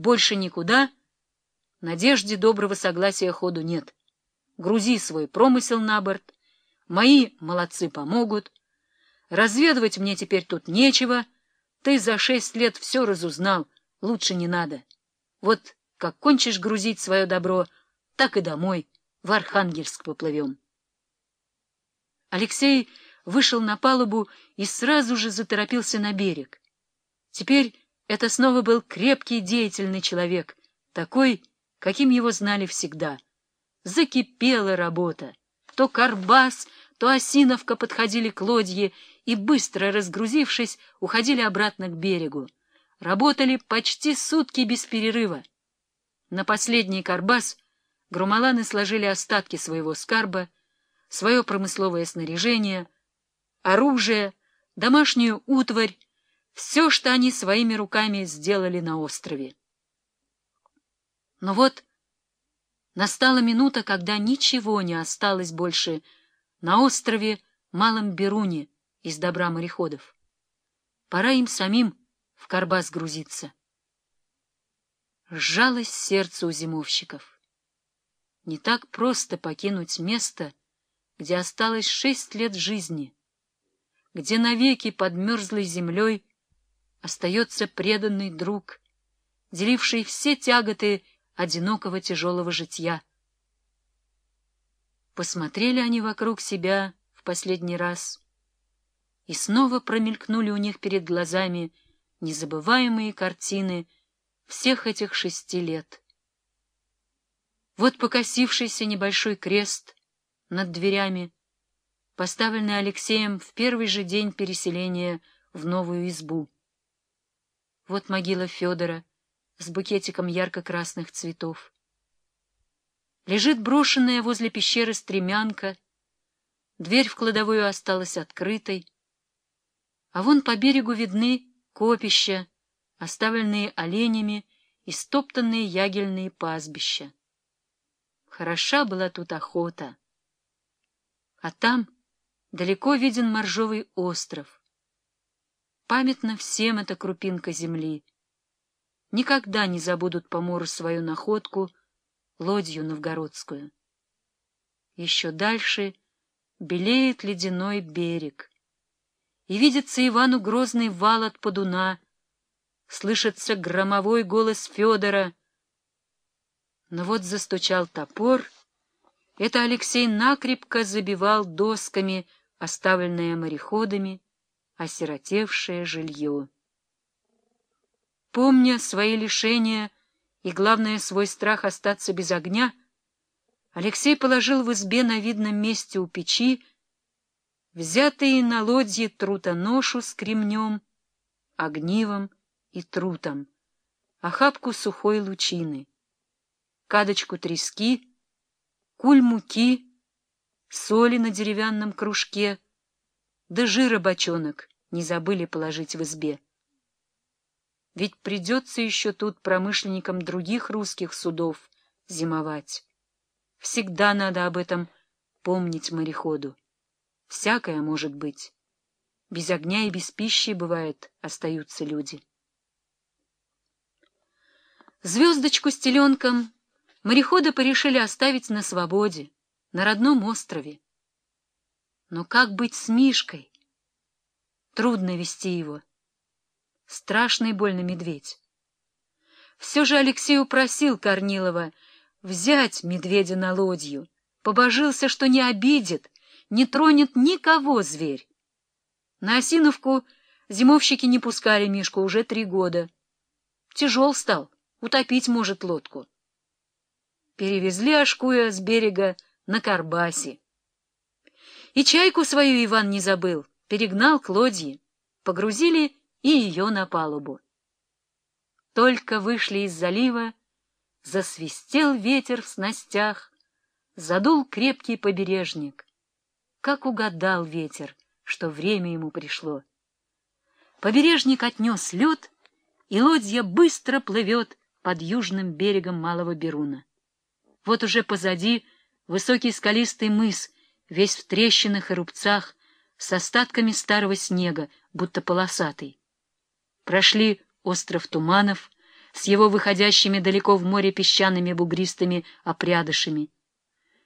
больше никуда, надежде доброго согласия ходу нет. Грузи свой промысел на борт, мои молодцы помогут. Разведывать мне теперь тут нечего, ты за шесть лет все разузнал, лучше не надо. Вот как кончишь грузить свое добро, так и домой, в Архангельск поплывем. Алексей вышел на палубу и сразу же заторопился на берег. Теперь это снова был крепкий, деятельный человек, такой, каким его знали всегда. Закипела работа. То Карбас, то Осиновка подходили к лодье и, быстро разгрузившись, уходили обратно к берегу. Работали почти сутки без перерыва. На последний Карбас грумаланы сложили остатки своего скарба, свое промысловое снаряжение, оружие, домашнюю утварь, все, что они своими руками сделали на острове. Но вот настала минута, когда ничего не осталось больше на острове Малом Беруне из добра мореходов. Пора им самим в Карбас грузиться. Сжалось сердце у зимовщиков. Не так просто покинуть место, где осталось шесть лет жизни, где навеки под мерзлой землей остается преданный друг, деливший все тяготы одинокого тяжелого житья. Посмотрели они вокруг себя в последний раз, и снова промелькнули у них перед глазами незабываемые картины всех этих шести лет. Вот покосившийся небольшой крест — над дверями, поставленный Алексеем в первый же день переселения в новую избу. Вот могила Федора с букетиком ярко-красных цветов. Лежит брошенная возле пещеры стремянка, дверь в кладовую осталась открытой, а вон по берегу видны копища, оставленные оленями и стоптанные ягельные пастбища. Хороша была тут охота. А там далеко виден моржовый остров. Памятна всем эта крупинка земли. Никогда не забудут поморы свою находку, лодью новгородскую. Еще дальше белеет ледяной берег. И видится Ивану грозный вал от подуна, слышится громовой голос Федора. Но вот застучал топор — это Алексей накрепко забивал досками, оставленное мореходами, осиротевшее жилье. Помня свои лишения и, главное, свой страх остаться без огня, Алексей положил в избе на видном месте у печи взятые на лодье трутоношу с кремнем, огнивом и трутом, охапку сухой лучины, кадочку трески — куль муки, соли на деревянном кружке, да жира бочонок не забыли положить в избе. Ведь придется еще тут промышленникам других русских судов зимовать. Всегда надо об этом помнить мореходу. Всякое может быть. Без огня и без пищи, бывает, остаются люди. Звездочку с теленком Мореходы порешили оставить на свободе, на родном острове. Но как быть с Мишкой? Трудно вести его. Страшный больно медведь. Все же Алексей упросил Корнилова взять медведя на лодью, побожился, что не обидит, не тронет никого зверь. На Осиновку зимовщики не пускали Мишку уже три года. Тяжел стал, утопить может лодку перевезли Ашкуя с берега на Карбасе. И чайку свою Иван не забыл, перегнал к лодье, погрузили и ее на палубу. Только вышли из залива, засвистел ветер в снастях, задул крепкий побережник. Как угадал ветер, что время ему пришло. Побережник отнес лед, и лодья быстро плывет под южным берегом Малого Беруна. Вот уже позади высокий скалистый мыс, весь в трещинах и рубцах, с остатками старого снега, будто полосатый. Прошли остров Туманов, с его выходящими далеко в море песчаными бугристыми опрядышами.